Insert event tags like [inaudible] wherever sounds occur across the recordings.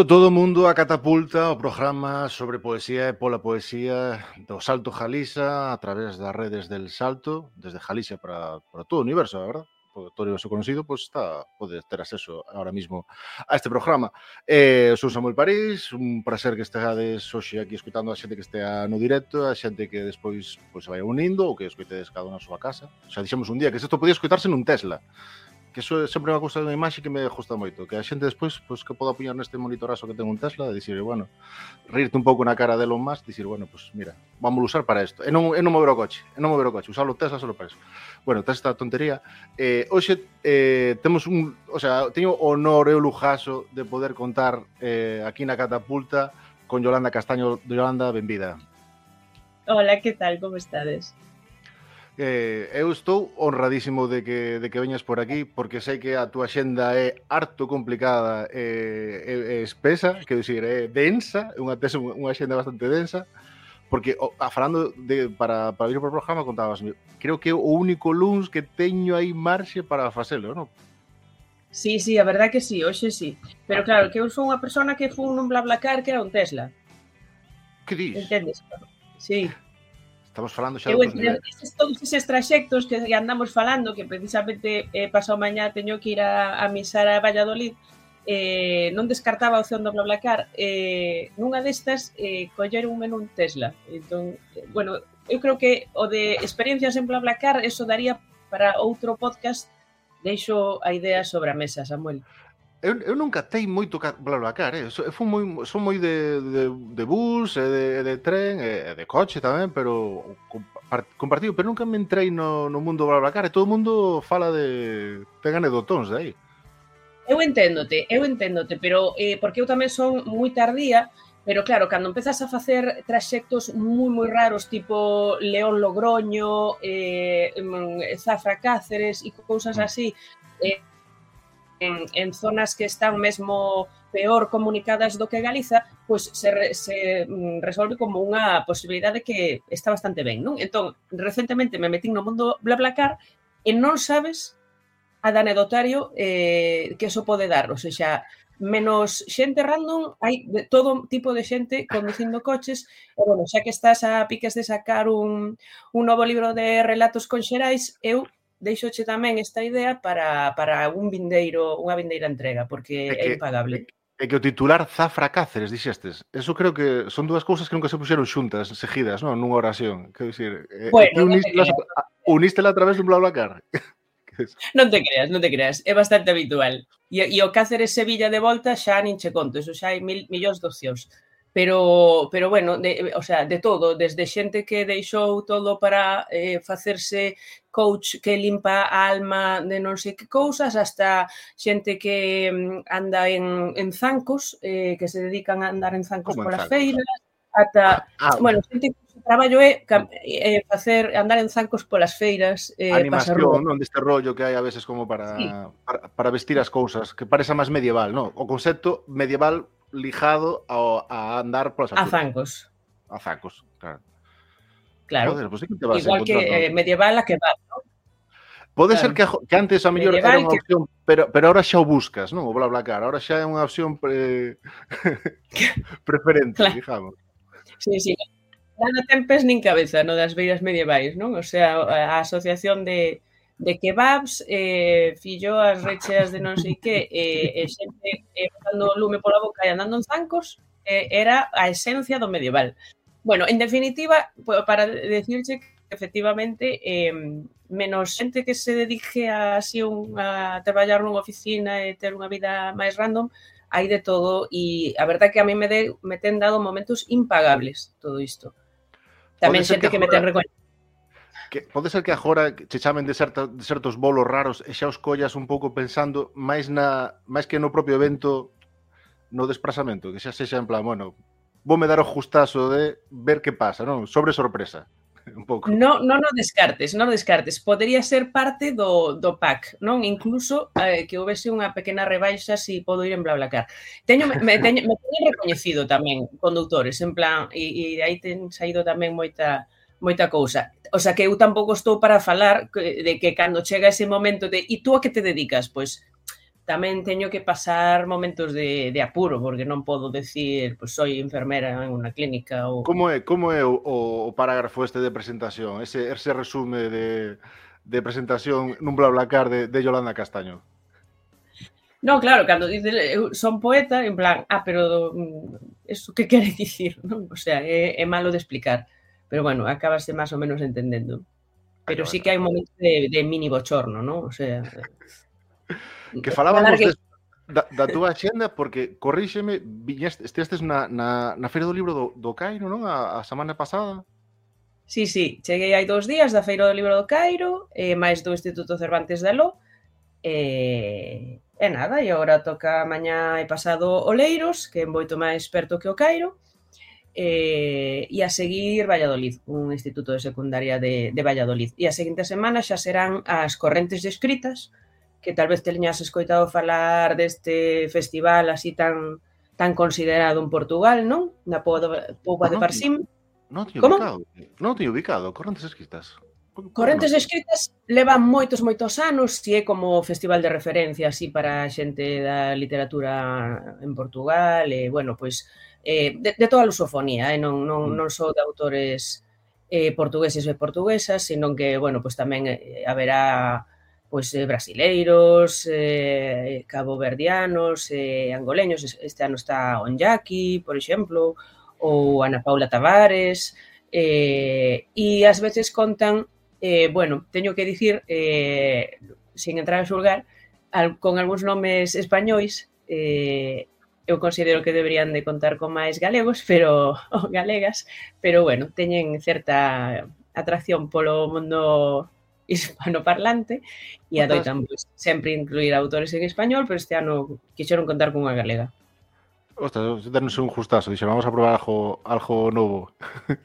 Benvido todo mundo a Catapulta, o programa sobre poesía e pola poesía do Salto Jalisa a través das redes del Salto, desde Jalisa para, para todo o universo, a verdad? Todo o universo conocido, pois pues, está, pode ter acceso ahora mismo a este programa. Eh, sou Samuel París, un prazer que esteades hoxe aquí escutando a xente que estea no directo, a xente que despois pois, se vai unindo ou que escoitedes cada unha na súa casa. Xa dixemos un día que isto podía escutarse nun Tesla. Que eso sempre unha cousa de imaxe que me gusta moito, que a xente despois pois, que poda apoiar neste monitorazo que ten un Tesla e dicir, bueno, rirte un pouco na cara de Elon Musk, dicir, bueno, pues mira, vamos a usar para isto. E non, e non mover o coche, e non mover o coche, usar o Tesla solo para eso. Bueno, tes esta tontería. Eh, hoxe eh, temos un, o sea, teño honor e o lujazo de poder contar eh, aquí na catapulta con Yolanda Castaño. Yolanda, benvida. Hola, que tal? Como estades? Eh, eu estou honradísimo de que, de que veñas por aquí porque sei que a túa xenda é harto complicada e, e, e espesa, quero dicir, é densa, unha, tes unha xenda bastante densa porque o, a falando de, para, para vir para o programa contabas creo que é o único luns que teño aí marxe para facelo, non? Sí, sí, a verdad que sí, hoxe sí. Pero claro, que eu sou unha persona que fun nun BlaBlaCar que era un Tesla. Que dis? Entendes? Sí. Estamos falando xa eu, entre, eses, todos eses traxectos que andamos falando, que precisamente eh, pasado mañá teño que ir a, a misar a Valladolid, eh, non descartaba a opción do BlaBlaCar, eh, nunha destas eh, coller un menú Tesla. Entón, eh, bueno, eu creo que o de experiencias en BlaBlaCar, eso daría para outro podcast, deixo a idea sobre a mesa, Samuel. Eu, eu nunca tei moito BlaBlaCar, eh? eu fui moi, son moi de, de, de bus, e de, de tren, e de coche tamén, pero compartido, pero nunca me entrei no, no mundo BlaBlaCar, e todo o mundo fala de... ten anedotóns de aí. Eu enténdote, eu enténdote, pero eh, porque eu tamén son moi tardía, pero claro, cando empezas a facer traxectos moi moi raros, tipo León Logroño, eh, mm, Zafra Cáceres e cousas mm. así, eh, en, en zonas que están mesmo peor comunicadas do que Galiza, pois se, re, se mm, resolve como unha posibilidade que está bastante ben, non? Entón, recentemente me metín no mundo BlaBlaCar e non sabes a de anedotario eh, que eso pode dar, ou seja, menos xente random, hai de todo tipo de xente conducindo [laughs] coches, e bueno, xa que estás a piques de sacar un, un novo libro de relatos con xerais, eu deixoche tamén esta idea para, para un vindeiro, unha vindeira entrega, porque é, que, é impagable. É, é que o titular Zafra Cáceres, dixestes. Eso creo que son dúas cousas que nunca se puxeron xuntas, seguidas, non? Nunha oración. Quero dicir, eh, bueno, unístela, unístela a través dun BlaBlaCar. [laughs] non te creas, non te creas. É bastante habitual. E, e o Cáceres Sevilla de volta xa nin che conto. Eso xa hai mil, millóns de opcións pero pero bueno, de, eh, o sea, de todo, desde xente que deixou todo para eh, facerse coach que limpa a alma de non sei que cousas, hasta xente que mm, anda en, en zancos, eh, que se dedican a andar en zancos polas feiras, ata, ah, ah, bueno, xente que traballo é eh, facer andar en zancos polas feiras, eh, Animación, non, deste rollo que hai a veces como para, sí. para, para vestir as cousas, que parece máis medieval, non? O concepto medieval lijado a, a andar polas alturas. A zancos. A zancos, claro. Claro. Joder, pues sí que te vas Igual que eh, medieval a que va, ¿no? Pode claro. ser que, que antes a mellor era unha opción, que... pero, pero ahora xa o buscas, non? O bla bla cara. ahora xa é unha opción pre... [laughs] preferente, claro. digamos. Sí, sí. Xa non nin cabeza, no das beiras medievais, non? O sea, a asociación de, de kebabs, eh, filloas recheas de non sei que, eh, e xente eh, botando lume pola boca e andando en zancos, eh, era a esencia do medieval. Bueno, en definitiva, para decirche que efectivamente eh, menos xente que se dedique a, así un, a traballar nunha oficina e ter unha vida máis random, hai de todo e a verdade que a mí me, de, me ten dado momentos impagables todo isto. Tamén xente que, que me ten recoñecido Que pode ser que agora che chamen de, certa, de certos bolos raros e xa os collas un pouco pensando máis na máis que no propio evento no desplazamento, que xa sexa en plan, bueno, voume dar o justazo de ver que pasa, non? Sobre sorpresa. [laughs] Un pouco. No, non o descartes, non o descartes. Podería ser parte do, do pack, non? Incluso eh, que houvese unha pequena rebaixa se si podo ir en BlaBlaCar. Teño, me, teño, me teño recoñecido tamén conductores, en plan, e, e aí ten saído tamén moita, moita cousa o sea que eu tampouco estou para falar de que cando chega ese momento de e tú a que te dedicas? Pois tamén teño que pasar momentos de, de apuro, porque non podo decir, pois soy enfermera en unha clínica ou... Como é, como é o, o parágrafo este de presentación? Ese, ese resume de, de presentación nun BlaBlaCar de, de Yolanda Castaño? No, claro, cando dices eu son poeta, en plan, ah, pero mm, eso que quere [laughs] dicir, non? O sea, é, é malo de explicar pero bueno, acabase máis ou menos entendendo. Pero sí que hai un momento de, de mini bochorno, non? O sea, [laughs] que eh, falábamos que... De, da, da túa xenda porque corríxeme, viñeste, estestes na, na, na Feira do Libro do, do Cairo, non? A, a semana pasada. Sí, sí, cheguei hai dous días da Feira do Libro do Cairo, e eh, máis do Instituto Cervantes de Aló, e, eh, e nada, e agora toca mañá e pasado Oleiros, que é moito máis perto que o Cairo, eh, e a seguir Valladolid, un instituto de secundaria de, de Valladolid. E a seguinte semana xa serán as correntes de escritas, que tal vez teñas escoitado falar deste festival así tan tan considerado en Portugal, non? Na Pouba de Parsim. Non te ubicado. Eh, non te ubicado, correntes escritas. Correntes escritas levan moitos moitos anos e é como festival de referencia así para a xente da literatura en Portugal e bueno, pois eh, de, de toda a lusofonía, eh, non, non, mm. non só de autores eh, portugueses e portuguesas, senón que, bueno, pois pues tamén eh, haberá pois pues, eh, brasileiros, eh, caboverdianos, eh, angoleños, este ano está Onyaki, por exemplo, ou Ana Paula Tavares, eh, e ás veces contan, eh, bueno, teño que dicir, eh, sin entrar a xulgar, al, con algúns nomes españois, eh, eu considero que deberían de contar con máis galegos, pero [laughs] ou galegas, pero bueno, teñen certa atracción polo mundo [laughs] hispanoparlante e adoitan pues, sempre incluir autores en español, pero este ano quixeron contar cunha galega. Ostras, darnos un justazo, dixo, vamos a probar algo, algo novo. [laughs]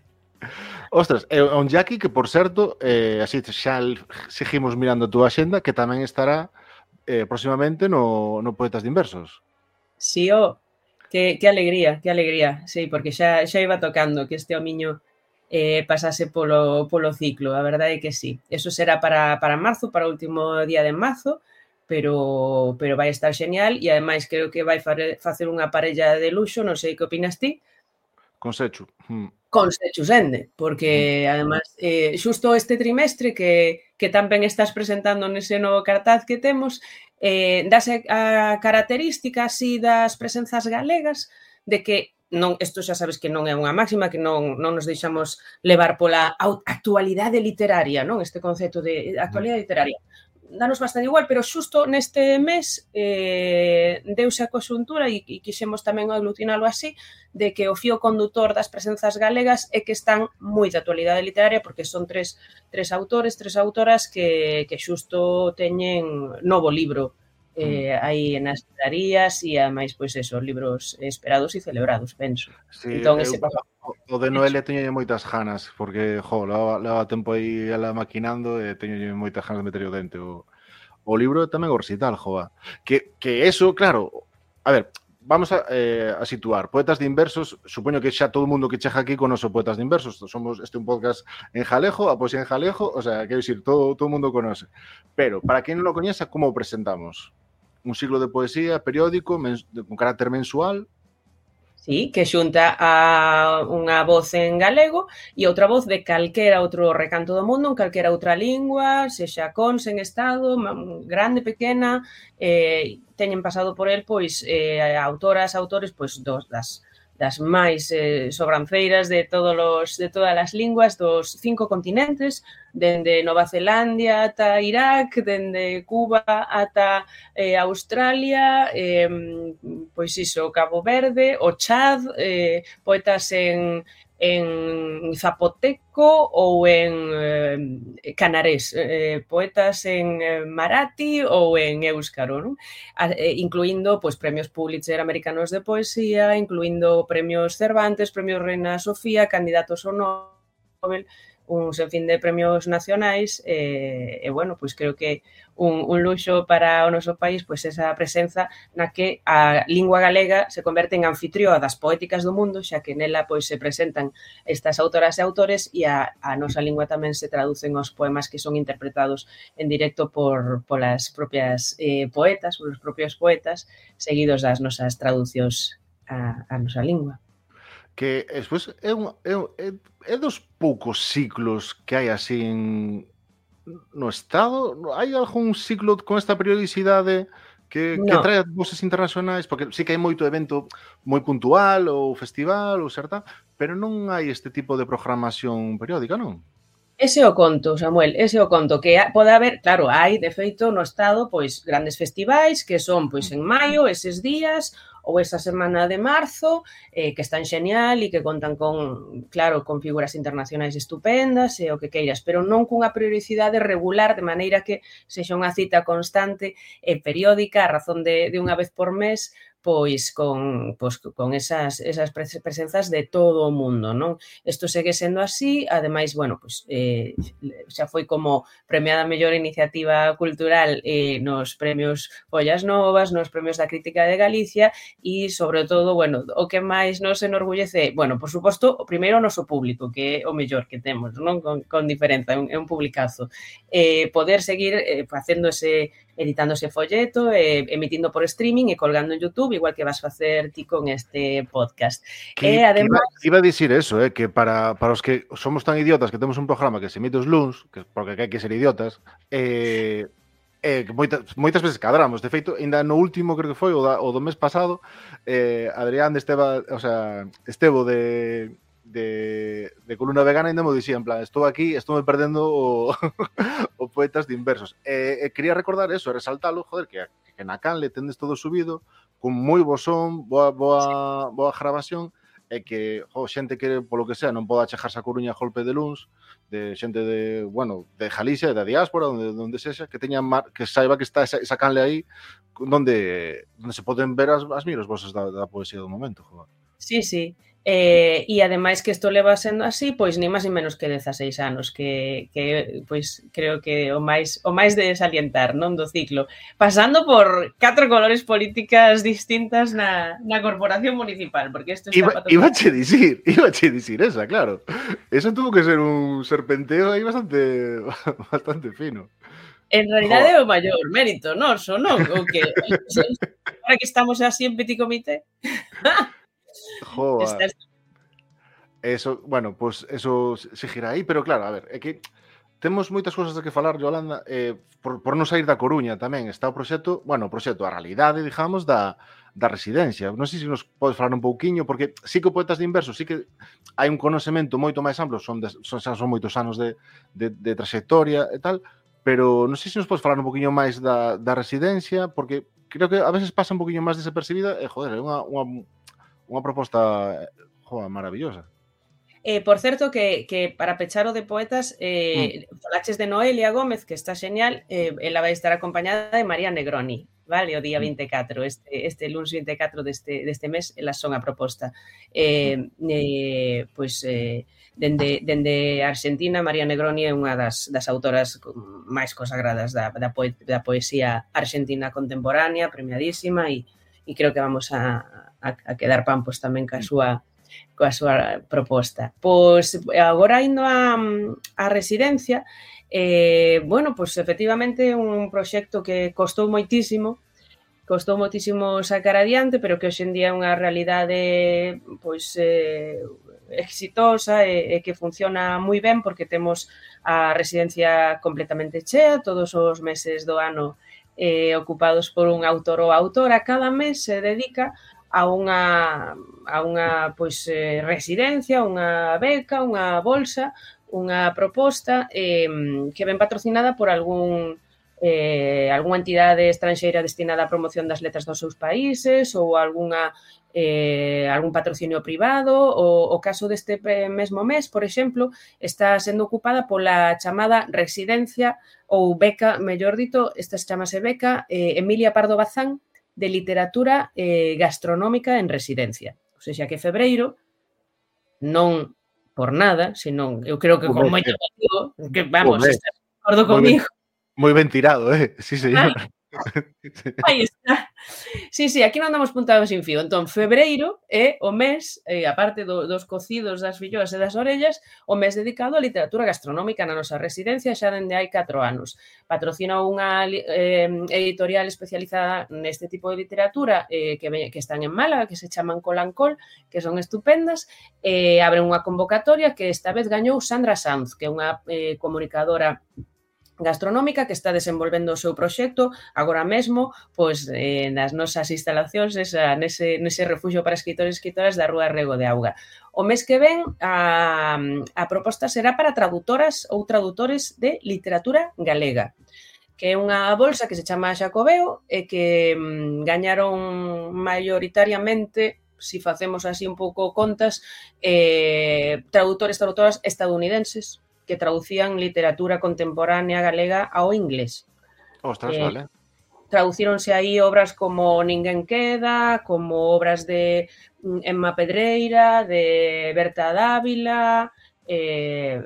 Ostras, é un Jackie que, por certo, eh, así xa seguimos mirando a túa xenda, que tamén estará eh, próximamente no, no Poetas de Inversos. Sí, oh, que, que alegría, que alegría, sí, porque xa, xa iba tocando que este homiño eh, pasase polo, polo ciclo, a verdade é que sí. Eso será para, para marzo, para o último día de marzo, pero pero vai estar genial e ademais creo que vai facer unha parella de luxo, non sei que opinas ti, con Sechu. Hmm. Con Sechu Sende, porque hmm. además eh, xusto este trimestre que, que tamén estás presentando nese novo cartaz que temos, eh, dase a característica así das presenzas galegas de que non isto xa sabes que non é unha máxima que non non nos deixamos levar pola actualidade literaria, non? Este concepto de hmm. actualidade literaria danos bastante igual, pero xusto neste mes eh, deuse a coxuntura e, e quixemos tamén aglutinalo así de que o fío condutor das presenzas galegas é que están moi de actualidade literaria porque son tres, tres autores, tres autoras que, que xusto teñen novo libro eh, mm. hai nas librarías e a máis pois eso, libros esperados e celebrados, penso. Sí, entón, eu, ese o, o de Noelia teño moitas ganas, porque, jo, leva tempo aí ela maquinando e teño moitas ganas de meter o dente o, o libro e tamén o recital, joa. Que, que eso, claro, a ver, vamos a, eh, a situar. Poetas de Inversos, supoño que xa todo o mundo que chexa aquí conoce Poetas de Inversos. Somos este un podcast en Jalejo, a poesía en Jalejo, o sea, quero dicir, todo o mundo conoce. Pero, para quen non lo coñeza, como o presentamos? un ciclo de poesía periódico mens, con carácter mensual. Sí, que xunta a unha voz en galego e outra voz de calquera outro recanto do mundo, en calquera outra lingua, sexa con, sen estado, grande, pequena, eh, teñen pasado por el pois eh, autoras, autores pois dos das das máis eh, sobranfeiras de todos os, de todas as linguas dos cinco continentes, dende Nova Zelandia ata Irak, dende Cuba ata eh, Australia, eh, pois iso, Cabo Verde, o Chad, eh, poetas en, en zapoteco ou en eh, canarés, eh, poetas en eh, marati ou en éuscaro, non? A, eh, incluindo pois, premios Pulitzer americanos de poesía, incluindo premios Cervantes, premios Reina Sofía, candidatos ao Nobel, un senfín de premios nacionais e, e bueno, pois creo que un, un luxo para o noso país pois esa presenza na que a lingua galega se converte en anfitrioa das poéticas do mundo, xa que nela pois se presentan estas autoras e autores e a, a nosa lingua tamén se traducen os poemas que son interpretados en directo por polas propias eh, poetas, polos propios poetas, seguidos das nosas traducións a, a nosa lingua que despois é, un, é, é, é dos poucos ciclos que hai así en, no Estado? Hai algún ciclo con esta periodicidade que, no. que trae voces internacionais? Porque sí que hai moito evento moi puntual ou festival ou certa, pero non hai este tipo de programación periódica, non? Ese o conto, Samuel, ese o conto que pode haber, claro, hai de feito no estado pois grandes festivais que son pois en maio eses días ou esa semana de marzo, eh, que están xenial e que contan con, claro, con figuras internacionais estupendas e o que queiras, pero non cunha periodicidade regular de maneira que sexa unha cita constante e periódica a razón de, de unha vez por mes pois con, pois, con esas, esas presenzas de todo o mundo, non? Isto segue sendo así, ademais, bueno, pois, eh, xa foi como premiada mellor iniciativa cultural eh, nos premios Follas Novas, nos premios da Crítica de Galicia e, sobre todo, bueno, o que máis nos enorgullece, bueno, por suposto, o primeiro o noso público, que é o mellor que temos, non? Con, con diferenza, é un, é un publicazo. Eh, poder seguir eh, facendo ese editando ese folleto, eh, emitindo por streaming e colgando en YouTube, igual que vas facer ti con este podcast. Que, e además... Que iba, iba a dicir eso, eh, que para, para os que somos tan idiotas que temos un programa que se emite os luns, que, porque hai que ser idiotas, eh, eh, moitas, moitas veces cadramos. De feito, ainda no último, creo que foi, o, da, o do mes pasado, eh, Adrián de Esteva, o sea, Estevo de, de, de columna vegana ainda me dicía, en plan, estou aquí, estou me perdendo o, [laughs] o poetas de inversos. E, e quería recordar eso, resaltalo, joder, que, que na canle tendes todo subido, con moi bo son, boa, boa, boa grabación, e que jo, xente que polo que sea non poda chejarse a Coruña a golpe de luns, de xente de, bueno, de Galicia, da diáspora, onde onde sexa, que teña mar, que saiba que está esa, esa canle aí onde onde se poden ver as, as miras vosas da, da poesía do momento, Joder. Sí, sí. Eh, e ademais que isto leva sendo así, pois ni máis ni menos que 16 anos, que, que pois creo que o máis o máis de salientar, non do ciclo, pasando por catro colores políticas distintas na, na corporación municipal, porque isto está Iba, iba che dicir, [laughs] iba che dicir esa, claro. Eso tuvo que ser un serpenteo aí bastante [laughs] bastante fino. En realidade é o maior mérito noso, non? O que, para que estamos así en petit comité. [laughs] Joder. Eso, bueno, pues eso seguirá aí, pero claro, a ver, é que temos moitas cousas de que falar, Yolanda, eh, por, por non sair da Coruña tamén, está o proxecto, bueno, o proxecto, a realidade, digamos, da, da residencia. Non sei se nos podes falar un pouquiño, porque sí que o Poetas de Inverso, sí que hai un conocemento moito máis amplo, son, de, son, xa son moitos anos de, de, de trayectoria e tal, pero non sei se nos podes falar un poquinho máis da, da residencia, porque creo que a veces pasa un poquinho máis desapercibida, e joder, é unha, unha unha proposta eh, joa, maravillosa. Eh, por certo, que, que para pechar o de poetas, eh, mm. falaches de Noelia Gómez, que está xenial, eh, ela vai estar acompañada de María Negroni, vale, o día mm. 24, este, este lunes 24 deste, deste mes, elas son a proposta. Eh, mm. eh, pois, eh, dende, dende Argentina, María Negroni é unha das, das autoras máis consagradas da, da, poe, da poesía argentina contemporánea, premiadísima, e, e creo que vamos a, a, a quedar pampos tamén ca súa coa súa proposta. Pois agora indo a, a residencia, eh, bueno, pois efectivamente un proxecto que costou moitísimo, costou moitísimo sacar adiante, pero que hoxendía é unha realidade pois eh, exitosa e, e que funciona moi ben porque temos a residencia completamente chea todos os meses do ano eh, ocupados por un autor ou autora, cada mes se dedica a unha, a unha pois, eh, residencia, unha beca, unha bolsa, unha proposta eh, que ven patrocinada por algún eh, algunha entidade estranxeira destinada á promoción das letras dos seus países ou algunha eh, algún patrocinio privado o, o caso deste eh, mesmo mes, por exemplo, está sendo ocupada pola chamada residencia ou beca, mellor dito, esta chamase beca eh, Emilia Pardo Bazán de literatura eh, gastronómica en residencia. O sea, que febreiro non por nada, senón eu creo que como moito eh, que vamos, estás de acordo comigo. Moi ben, tirado, eh? [laughs] Sí, señor. Ah, Aí está. Sí, sí, aquí non damos puntados sin fío. Entón, febreiro é o mes, eh, a parte do, dos cocidos, das filloas e das orellas, o mes dedicado á literatura gastronómica na nosa residencia xa dende hai 4 anos. Patrocina unha eh, editorial especializada neste tipo de literatura eh, que, que están en Málaga, que se chaman Colancol, que son estupendas, eh, abren unha convocatoria que esta vez gañou Sandra Sanz, que é unha eh, comunicadora gastronómica que está desenvolvendo o seu proxecto agora mesmo pois eh, nas nosas instalacións esa, nese, nese refuxio para escritores e escritoras da Rúa Rego de Auga. O mes que ven a, a proposta será para traductoras ou tradutores de literatura galega que é unha bolsa que se chama Xacobeo e que mm, gañaron maioritariamente si facemos así un pouco contas, eh, tradutores, traductoras estadounidenses, que traducían literatura contemporánea galega ao inglés. Ostras, eh, vale. Traducíronse aí obras como Ninguén queda, como obras de mm, Emma Pedreira, de Berta Dávila, eh,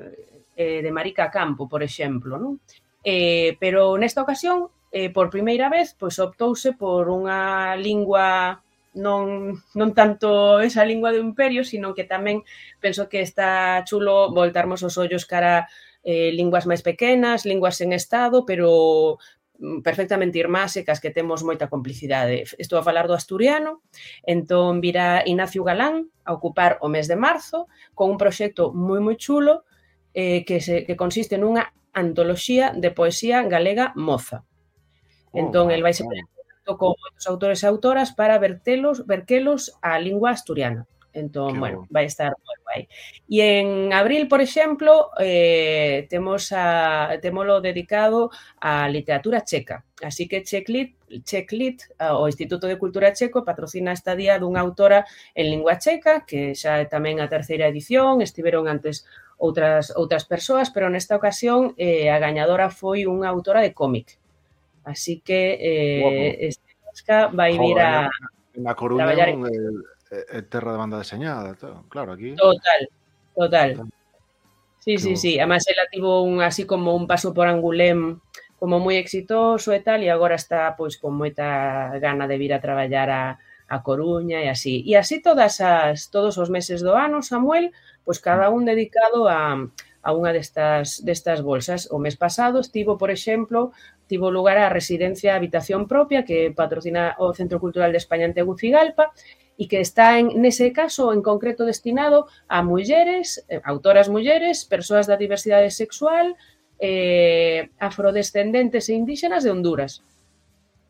eh, de Marica Campo, por exemplo. Non? Eh, pero nesta ocasión, eh, por primeira vez, pois optouse por unha lingua non, non tanto esa lingua do imperio, sino que tamén penso que está chulo voltarmos os ollos cara eh, linguas máis pequenas, linguas en estado, pero mm, perfectamente irmás e cas que temos moita complicidade. Estou a falar do asturiano, entón virá Ignacio Galán a ocupar o mes de marzo con un proxecto moi moi chulo eh, que, se, que consiste nunha antoloxía de poesía galega moza. Oh, entón, oh, el vai se tocou moitos autores e autoras para vertelos, verquelos á lingua asturiana. Entón, bueno, vai estar moi guai. E en abril, por exemplo, eh, temos a, temolo dedicado á literatura checa. Así que Checlit, Checlit, o Instituto de Cultura Checo, patrocina esta día dunha autora en lingua checa, que xa é tamén a terceira edición, estiveron antes outras outras persoas, pero nesta ocasión eh, a gañadora foi unha autora de cómic, Así que eh, este Mosca vai vir a... Na Coruña traballar... é, é terra de banda deseñada, claro, aquí... Total, total. Sí, sí, sí. Además, ela tivo un así como un paso por Angulem como moi exitoso e tal, e agora está pois con moita gana de vir a traballar a, a Coruña e así. E así todas as, todos os meses do ano, Samuel, pois cada un dedicado a, a unha destas, destas bolsas. O mes pasado estivo, por exemplo, tivo lugar a residencia Habitación Propia que patrocina o Centro Cultural de España en Tegucigalpa e que está en nese caso en concreto destinado a mulleres, eh, autoras mulleres, persoas da diversidade sexual, eh, afrodescendentes e indígenas de Honduras.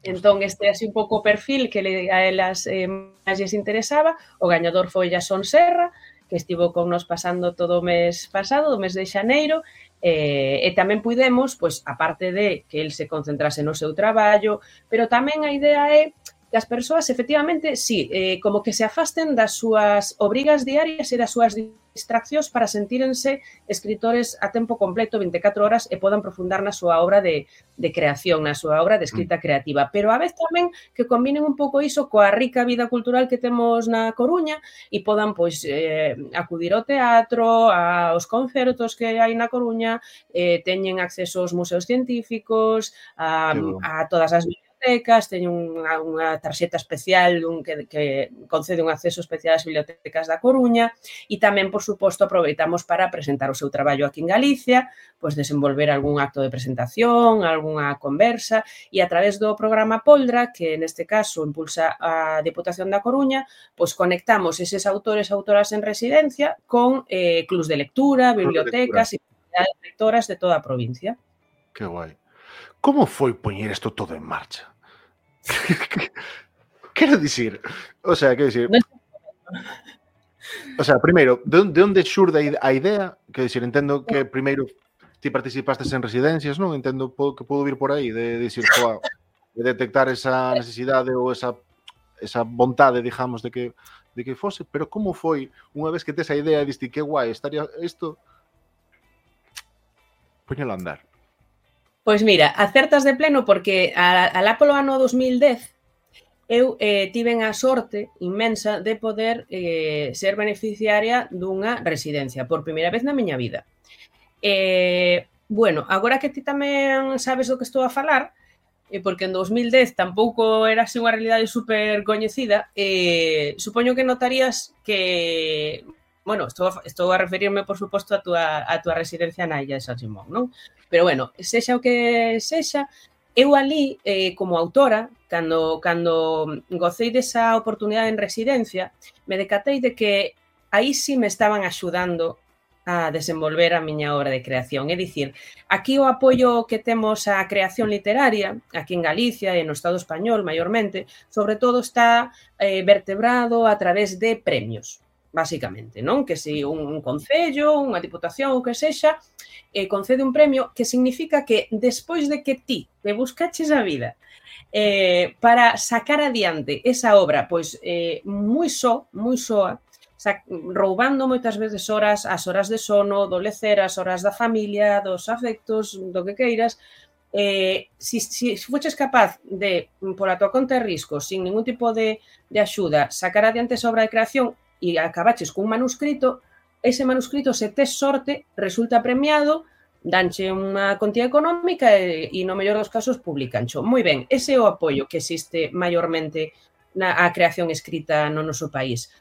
Entón, este é así un pouco o perfil que le, a elas eh, máis lles interesaba. O gañador foi Jason Serra, que estivo con nos pasando todo o mes pasado, o mes de xaneiro, Eh, e tamén puidemos, pois, aparte de que el se concentrase no seu traballo, pero tamén a idea é que as persoas, efectivamente, sí, eh, como que se afasten das súas obrigas diarias e das súas distraccións para sentírense escritores a tempo completo 24 horas e podan profundar na súa obra de, de creación, na súa obra de escrita mm. creativa. Pero a vez tamén que combinen un pouco iso coa rica vida cultural que temos na Coruña e podan pois eh, acudir ao teatro, aos concertos que hai na Coruña, eh, teñen acceso aos museos científicos, a, a todas as bibliotecas, teño unha, unha tarxeta especial un que, que concede un acceso especial ás bibliotecas da Coruña e tamén, por suposto, aproveitamos para presentar o seu traballo aquí en Galicia, pois desenvolver algún acto de presentación, algunha conversa e a través do programa Poldra, que neste caso impulsa a Deputación da Coruña, pois conectamos eses autores e autoras en residencia con eh, clubs de lectura, bibliotecas e lectoras de toda a provincia. Que guai. Como foi poñer isto todo en marcha? [laughs] quero dicir, o sea, quero dicir... O sea, primeiro, de, de onde xurde a idea? Quero dicir, entendo que primeiro ti participaste en residencias, non? Entendo que pudo vir por aí de, de dicir, coa, de detectar esa necesidade ou esa esa vontade, digamos, de que de que fose, pero como foi unha vez que tes a idea e diste que guai, estaría isto poñelo a andar. Pois mira, acertas de pleno porque alá polo ano 2010 eu eh, tiven a sorte inmensa de poder eh, ser beneficiaria dunha residencia por primeira vez na miña vida. Eh, bueno, agora que ti tamén sabes do que estou a falar, eh, porque en 2010 tampouco era así unha realidade super coñecida, eh, supoño que notarías que bueno, estou, estou a referirme, por suposto, a túa, a túa residencia na Illa de San Simón, non? Pero bueno, sexa o que sexa, eu ali, eh, como autora, cando, cando gocei desa oportunidade en residencia, me decatei de que aí sí me estaban axudando a desenvolver a miña obra de creación. É dicir, aquí o apoio que temos á creación literaria, aquí en Galicia e no Estado español maiormente, sobre todo está eh, vertebrado a través de premios basicamente, non? Que se un, un concello, unha diputación ou que sexa, eh, concede un premio que significa que despois de que ti te buscaches a vida eh, para sacar adiante esa obra, pois eh, moi só, moi soa, xa, roubando moitas veces horas, as horas de sono, do lecer, as horas da familia, dos afectos, do que queiras, eh, si, si, si fuches capaz de, pola tua conta de risco, sin ningún tipo de, de axuda, sacar adiante esa obra de creación, e acabaches cun manuscrito, ese manuscrito, se tes sorte, resulta premiado, danche unha contía económica e, e no mellor dos casos publicancho. Moi ben, ese é o apoio que existe maiormente na a creación escrita no noso país.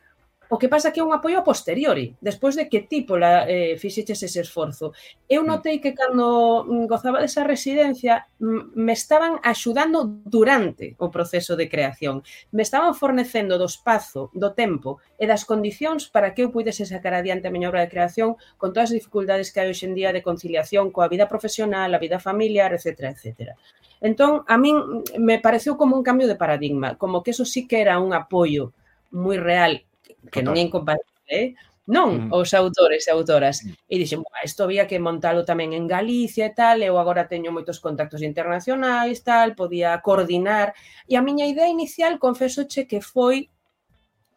O que pasa que é un apoio a posteriori, despois de que ti pola eh, fixeches ese esforzo. Eu mm. notei que cando mm, gozaba desa residencia me estaban axudando durante o proceso de creación. Me estaban fornecendo do espazo, do tempo e das condicións para que eu pudese sacar adiante a miña obra de creación con todas as dificultades que hai hoxendía de conciliación coa vida profesional, a vida familiar, etc. etcétera. Entón, a min mm, me pareceu como un cambio de paradigma, como que eso sí que era un apoio moi real que non é incompatible, eh? non mm. os autores e autoras. Mm. E dixen, isto había que montalo tamén en Galicia e tal, eu agora teño moitos contactos internacionais, tal, podía coordinar. E a miña idea inicial, confesoche que foi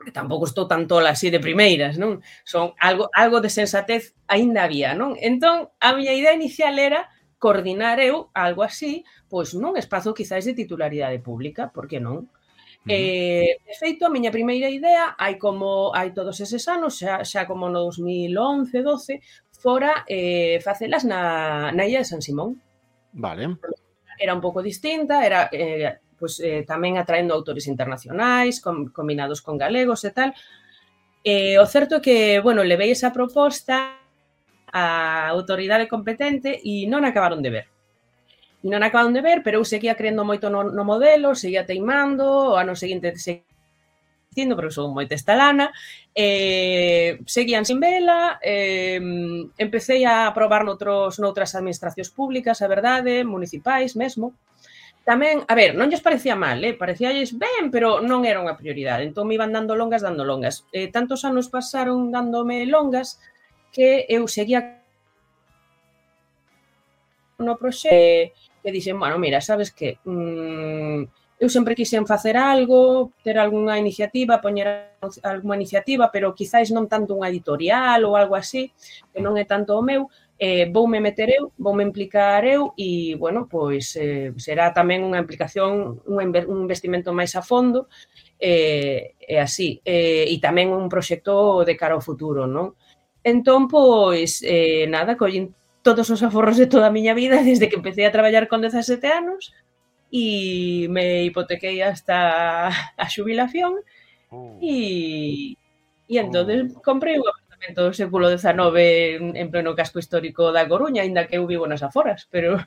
que tampouco estou tan tola así de primeiras, non? Son algo algo de sensatez aínda había, non? Entón, a miña idea inicial era coordinar eu algo así, pois nun espazo quizáis de titularidade pública, por que non? -huh. Eh, de feito, a miña primeira idea hai como hai todos eses anos, xa, xa como no 2011, 12, fora eh, facelas na, na illa de San Simón. Vale. Era un pouco distinta, era eh, pues, eh, tamén atraendo autores internacionais, com, combinados con galegos e tal. Eh, o certo é que, bueno, levei esa proposta a autoridade competente e non acabaron de ver non acaban de ver, pero eu seguía creendo moito no, no modelo, seguía teimando, o ano seguinte seguía dicindo, pero son moi testalana, eh, seguían sin vela, eh, empecé a probar noutros, noutras administracións públicas, a verdade, municipais mesmo, tamén, a ver, non lles parecía mal, eh? parecíalles ben, pero non era unha prioridade. Entón me iban dando longas, dando longas. Eh, tantos anos pasaron dándome longas que eu seguía no proxecto que dixen, bueno, mira, sabes que mm, eu sempre quixen facer algo, ter algunha iniciativa, poñer algunha iniciativa, pero quizáis non tanto unha editorial ou algo así, que non é tanto o meu, eh, voume meter eu, voume implicar eu e, bueno, pois eh, será tamén unha implicación, un investimento máis a fondo eh, e así, eh, e tamén un proxecto de cara ao futuro, non? Entón, pois, eh, nada, collín todos os aforros de toda a miña vida [laughs] desde que empecé a traballar con 17 anos e me hipotequei hasta a xubilación uh. e, e entonces uh. comprei un apartamento do século XIX en, en pleno casco histórico da Coruña, aínda que eu vivo nas aforas, pero...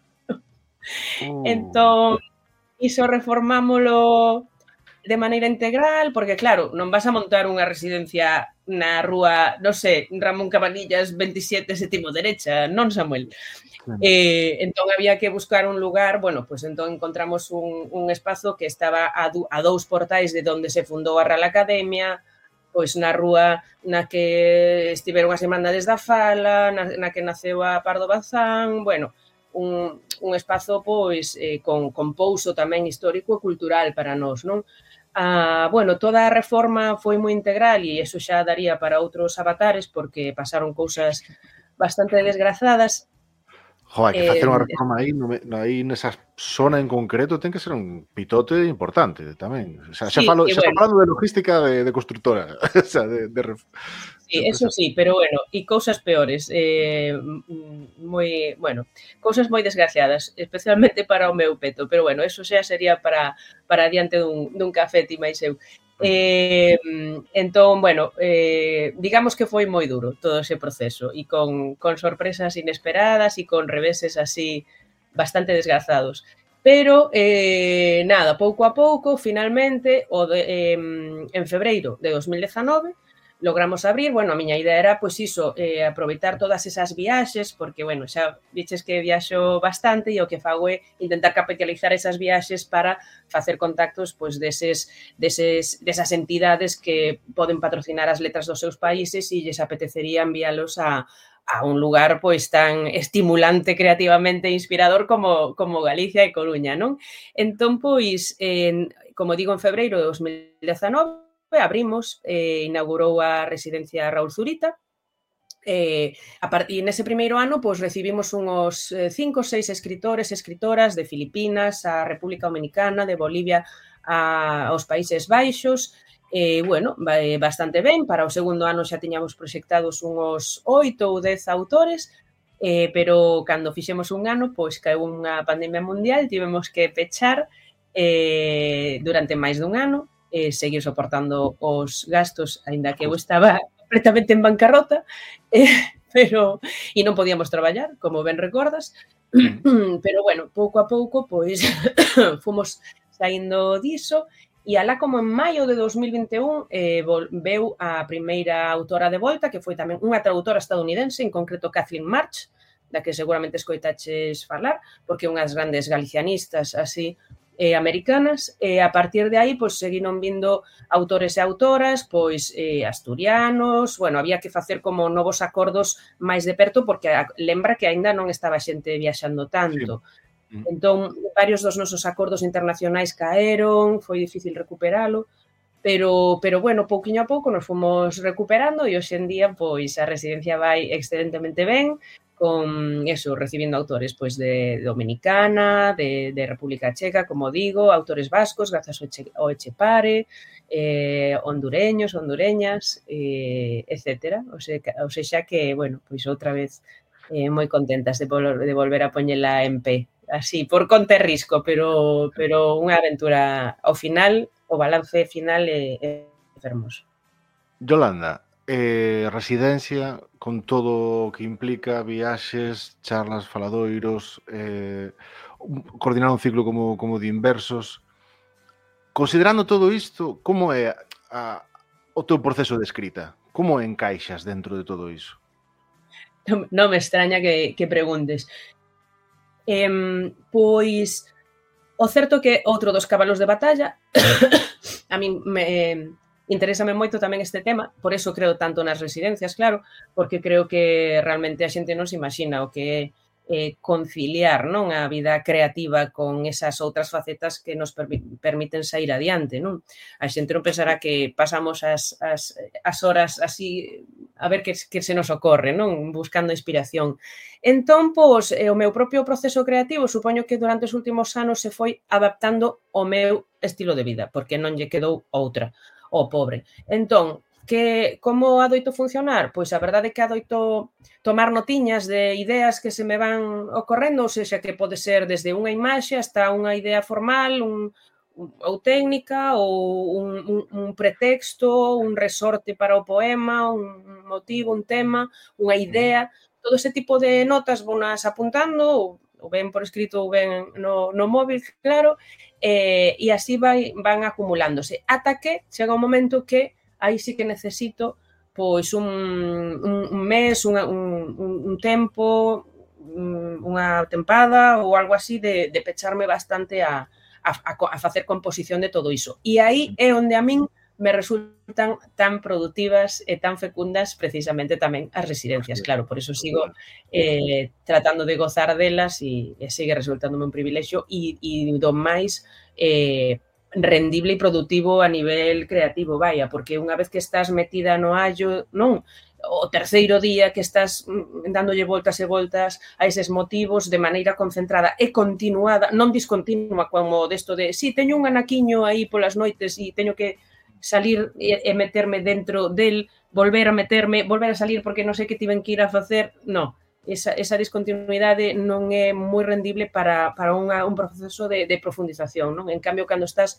Uh. [laughs] Entón, iso reformámolo de maneira integral, porque claro, non vas a montar unha residencia na rúa, non sei, Ramón Cabanillas 27, sétimo derecha, non Samuel. Claro. Eh, entón había que buscar un lugar, bueno, pois pues entón encontramos un, un espazo que estaba a, du, a dous portais de onde se fundou a Real Academia, pois na rúa na que estiveron as Irmandades da Fala, na, na que naceu a Pardo Bazán, bueno, un, un espazo pois eh, con, con pouso tamén histórico e cultural para nós, non? Ah, bueno, toda a reforma foi moi integral e eso xa daría para outros avatares porque pasaron cousas bastante desgrazadas. Joder, que facer unha eh, reforma aí, no, aí nesa zona en concreto ten que ser un pitote importante tamén. O sea, xa, sí, falo, xa bueno. falando de logística de, de constructora. [laughs] o sea, de, de ref... Sí, eso sí, pero bueno, e cousas peores. Eh, mm, moi, bueno, cousas moi desgraciadas, especialmente para o meu peto, pero bueno, eso xa sería para, para diante dun, dun café ti máis eu. Eh, entón, bueno, eh, digamos que foi moi duro todo ese proceso e con, con sorpresas inesperadas e con reveses así bastante desgrazados. Pero, eh, nada, pouco a pouco, finalmente, o de, eh, en febreiro de 2019, logramos abrir, bueno, a miña idea era, pois iso, eh, aproveitar todas esas viaxes, porque, bueno, xa diches que viaxo bastante e o que fago é intentar capitalizar esas viaxes para facer contactos, pois, deses, deses, desas entidades que poden patrocinar as letras dos seus países e lles apetecería enviálos a, a un lugar pois tan estimulante creativamente inspirador como, como Galicia e Coruña, non? Entón, pois, en, como digo, en febreiro de 2019, abrimos, eh, inaugurou a residencia Raúl Zurita, Eh, a partir nese primeiro ano, pois recibimos unos eh, cinco ou seis escritores, escritoras de Filipinas, a República Dominicana, de Bolivia, a, aos Países Baixos, eh, bueno, bastante ben, para o segundo ano xa tiñamos proxectados unos oito ou dez autores, eh, pero cando fixemos un ano, pois caeu unha pandemia mundial, tivemos que pechar eh, durante máis dun ano, eh, seguir soportando os gastos, aínda que eu estaba completamente en bancarrota, [laughs] eh, pero e non podíamos traballar, como ben recordas, mm. [clears throat] pero bueno, pouco a pouco pois [coughs] fomos saindo diso e alá como en maio de 2021 eh, volveu a primeira autora de volta, que foi tamén unha traductora estadounidense, en concreto Kathleen March, da que seguramente escoitaches falar, porque unhas grandes galicianistas así eh, americanas e a partir de aí pois seguiron vindo autores e autoras, pois eh, asturianos, bueno, había que facer como novos acordos máis de perto porque a, lembra que aínda non estaba xente viaxando tanto. Sí. Mm. Entón, varios dos nosos acordos internacionais caeron, foi difícil recuperalo, pero pero bueno, pouquiño a pouco nos fomos recuperando e hoxe en día pois a residencia vai excelentemente ben, con eso, recibiendo autores pois de Dominicana, de, de República Checa, como digo, autores vascos, grazas ao Echepare, eh, hondureños, hondureñas, eh, etcétera. O sea, o sea que, bueno, pois outra vez eh, moi contentas de, vol de volver a poñela en pé. Así, por conte risco, pero, pero unha aventura ao final, o balance final eh, eh, é, é fermoso. Yolanda, eh, residencia con todo o que implica viaxes, charlas, faladoiros, eh, coordinar un ciclo como, como de inversos. Considerando todo isto, como é a, o teu proceso de escrita? Como encaixas dentro de todo iso? Non, non me extraña que, que preguntes. Eh, pois, o certo que outro dos cabalos de batalla, [coughs] a min me, Interésame moito tamén este tema, por eso creo tanto nas residencias, claro, porque creo que realmente a xente non se imagina o que é eh, conciliar non a vida creativa con esas outras facetas que nos permiten sair adiante. Non? A xente non pensará que pasamos as, as, as horas así a ver que, que se nos ocorre, non buscando inspiración. Entón, pois, eh, o meu propio proceso creativo supoño que durante os últimos anos se foi adaptando o meu estilo de vida, porque non lle quedou outra o pobre. Entón, que como adoito funcionar? Pois a verdade é que adoito tomar notiñas de ideas que se me van ocorrendo, ou seja, que pode ser desde unha imaxe hasta unha idea formal, un, ou técnica, ou un, un, un pretexto, un resorte para o poema, un motivo, un tema, unha idea, todo ese tipo de notas vonas apuntando, ou ben por escrito ou ben no, no móvil, claro, eh, e así vai, van acumulándose, ata que chega un momento que aí sí que necesito pois un, un, un mes, unha, un, un, un tempo, unha tempada ou algo así de, de pecharme bastante a, a, a facer composición de todo iso. E aí é onde a min me resultan tan productivas e tan fecundas precisamente tamén as residencias, claro, por iso sigo eh, tratando de gozar delas e, e sigue resultándome un privilexio e, e do máis eh, rendible e productivo a nivel creativo, vaya, porque unha vez que estás metida no hallo, non, o terceiro día que estás mm, dándolle voltas e voltas a eses motivos de maneira concentrada e continuada, non discontinua como desto de si sí, teño un anaquiño aí polas noites e teño que salir e, e eh, meterme dentro del, volver a meterme, volver a salir porque non sei que tiven que ir a facer, non. Esa, esa discontinuidade non é moi rendible para, para unha, un proceso de, de profundización, non? En cambio, cando estás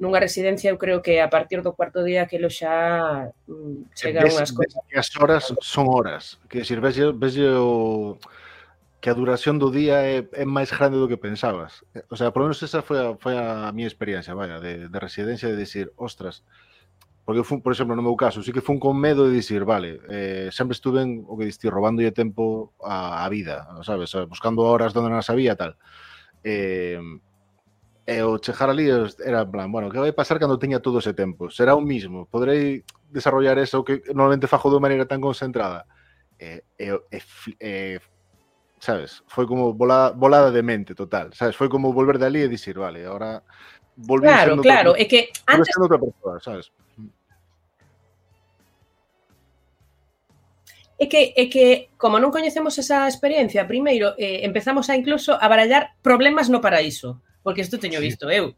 nunha residencia, eu creo que a partir do cuarto día que lo xa mm, chega unhas cousas. As horas son horas, que decir, ves, ves o que a duración do día é, é máis grande do que pensabas. O sea, polo menos esa foi a, foi a miña experiencia, vaya, de, de residencia, de decir, ostras, porque fun, por exemplo, no meu caso, sí que fun con medo de dicir, vale, eh, sempre estuve en, o que dicir, robándolle tempo a, a vida, sabes, eh, buscando horas donde non as había, tal. Eh, e o chejar ali era en plan, bueno, que vai pasar cando teña todo ese tempo? Será o mismo, podrei desarrollar eso que normalmente fajo de maneira tan concentrada. E, e, e, e sabes? Foi como volada, volada de mente total, sabes? Foi como volver dali e dicir, vale, ahora volví Claro, sendo claro, claro, é que antes outra persoa, sabes? É que, é que como non coñecemos esa experiencia, primeiro eh, empezamos a incluso a barallar problemas no paraíso, porque isto teño visto sí. eu.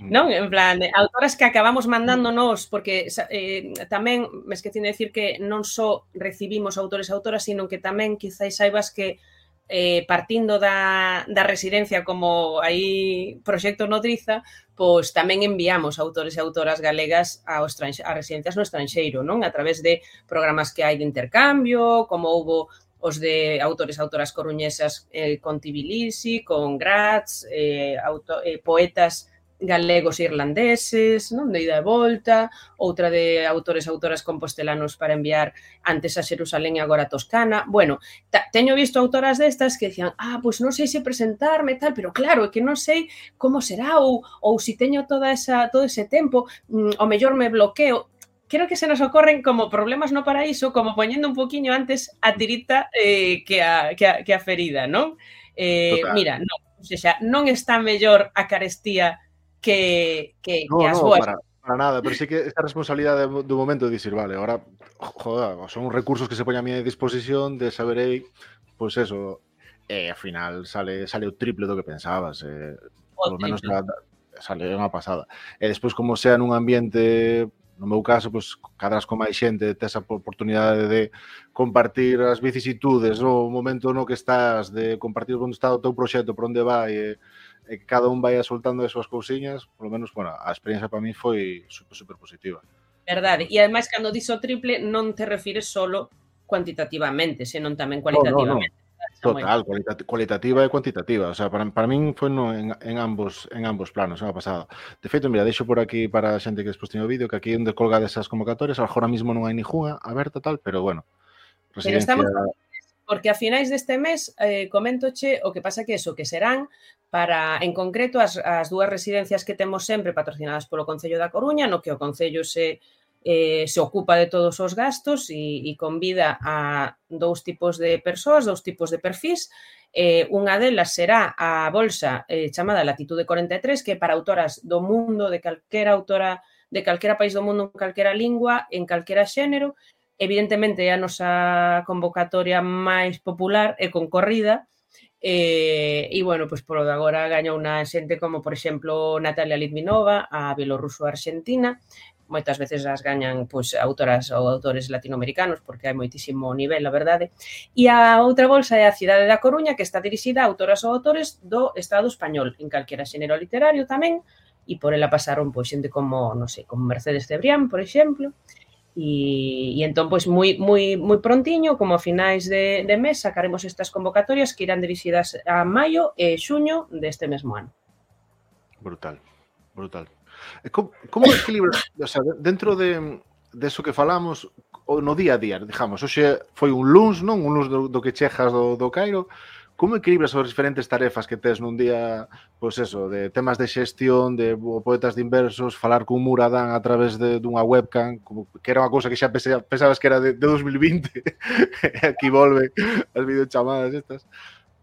Mm. Non? En plan, autoras que acabamos mm. mandándonos, porque eh, tamén, me esqueci de decir que non só recibimos autores e autoras, sino que tamén quizáis saibas que eh, partindo da, da residencia como aí Proxecto Nodriza, pois tamén enviamos autores e autoras galegas a, a residencias no estranxeiro, non? A través de programas que hai de intercambio, como houbo os de autores e autoras coruñesas eh, con Tbilisi, con Graz, eh, auto, eh, poetas galegos e irlandeses, non? De ida e volta, outra de autores e autoras compostelanos para enviar antes a Xerusalén e agora a Toscana. Bueno, ta, teño visto autoras destas que dicían, ah, pois non sei se presentarme tal, pero claro, é que non sei como será ou, ou se teño toda esa, todo ese tempo, mm, o mellor me bloqueo. Creo que se nos ocorren como problemas no paraíso, como poñendo un poquinho antes a tirita eh, que, a, que, a, que a ferida, non? Eh, mira, non, ou seja, non está mellor a carestía que, que, no, que as boas. Para, para nada, pero sí que esta responsabilidade do momento de dicir, vale, ahora, joder, son recursos que se poñan a mi disposición de saberei, pois pues eso, e eh, ao final sale sale o triple do que pensabas, eh, por lo menos da, sale unha pasada. E despois como sea nun ambiente no meu caso, pois, cadras con máis xente, tes a oportunidade de compartir as vicisitudes, o momento no que estás, de compartir onde está o teu proxecto, por onde vai, e, e que cada un vai soltando as súas cousiñas, polo menos, bueno, a experiencia para mí foi super, super positiva. Verdade, e ademais cando dixo triple non te refires solo cuantitativamente, senón tamén cualitativamente. No, no, no. Total, cualitativa e cuantitativa, o sea, para, para min foi no, en, en ambos en ambos planos, unha pasada. De feito, mira, deixo por aquí para a xente que despois teño o vídeo que aquí onde colga desas convocatorias, agora mismo non hai ninguna aberta tal, pero bueno. Residencia... Pero estamos porque a finais deste mes eh, coméntoche o que pasa que eso, que serán para, en concreto, as, as dúas residencias que temos sempre patrocinadas polo Concello da Coruña, no que o Concello se, eh, se ocupa de todos os gastos e, e convida a dous tipos de persoas, dous tipos de perfis. Eh, unha delas será a bolsa eh, chamada Latitude 43, que é para autoras do mundo, de calquera autora, de calquera país do mundo, en calquera lingua, en calquera xénero. Evidentemente, é a nosa convocatoria máis popular e concorrida, Eh, e, e bueno, pois polo de agora gañou unha xente como, por exemplo, Natalia Litvinova, a bielorruso argentina, moitas veces as gañan pois autoras ou autores latinoamericanos porque hai moitísimo nivel, ¿eh? a verdade. E a outra bolsa é a cidade da Coruña que está dirixida a autoras ou autores do Estado español, en calquera xénero literario tamén, e por ela pasaron pois xente como, non sei, como Mercedes Cebrián, por exemplo, E, e entón, pois, moi, moi, moi prontiño, como a finais de, de mes, sacaremos estas convocatorias que irán dirixidas a maio e xuño deste mesmo ano. Brutal, brutal. E como, como equilibra, o sea, dentro de, de eso que falamos, no día a día, digamos, hoxe foi un luns, non? Un luns do, do que chejas do, do Cairo, como equilibras as diferentes tarefas que tes nun día, pois pues eso, de temas de xestión, de poetas de inversos, falar con Muradán a través de dunha webcam, como que era unha cousa que xa pensabas que era de, de 2020, [laughs] aquí volve as videochamadas estas.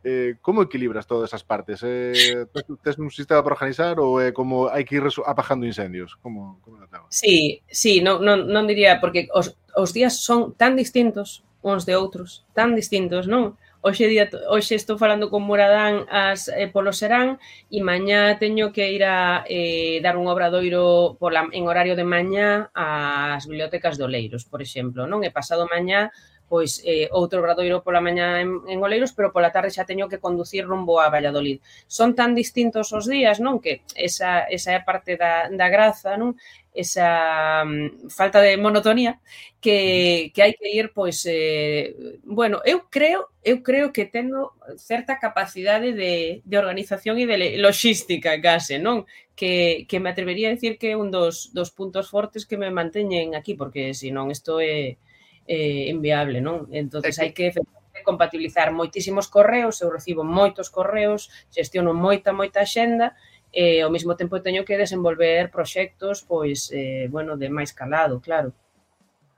Eh, como equilibras todas esas partes? Eh, tes un sistema para organizar ou é eh, como hai que ir apajando incendios? Como, como la tema? Sí, sí, non, non, non diría, porque os, os días son tan distintos uns de outros, tan distintos, non? Hoxe, día, hoxe estou falando con Muradán as, eh, polo Serán e mañá teño que ir a eh, dar un obradoiro pola, en horario de mañá ás bibliotecas do Leiros, por exemplo, non? E pasado mañá pois eh, outro obradoiro pola mañá en, en Oleiros, pero pola tarde xa teño que conducir rumbo a Valladolid. Son tan distintos os días, non? Que esa, esa é a parte da, da graza, non? esa um, falta de monotonía que, que hai que ir pois eh, bueno, eu creo eu creo que tendo certa capacidade de, de organización e de logística case, non? Que, que me atrevería a decir que é un dos, dos puntos fortes que me manteñen aquí, porque se non isto é eh, enviable, non? Entonces hai que compatibilizar moitísimos correos, eu recibo moitos correos, xestiono moita, moita axenda, e ao mesmo tempo teño que desenvolver proxectos pois eh, bueno, de máis calado, claro.